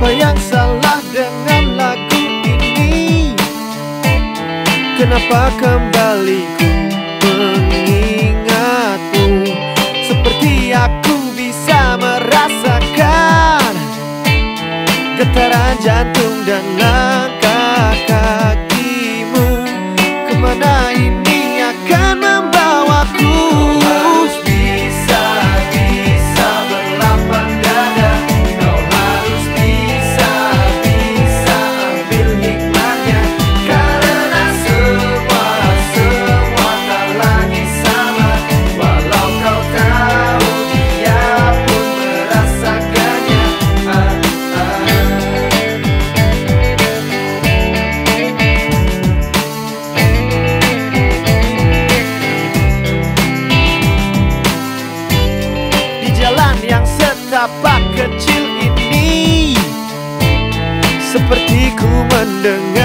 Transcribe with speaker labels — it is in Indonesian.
Speaker 1: Apa yang salah dengan lagu ini? Kenapa kembali ku mengingatmu? Seperti aku bisa merasakan Getaran jantung dan The.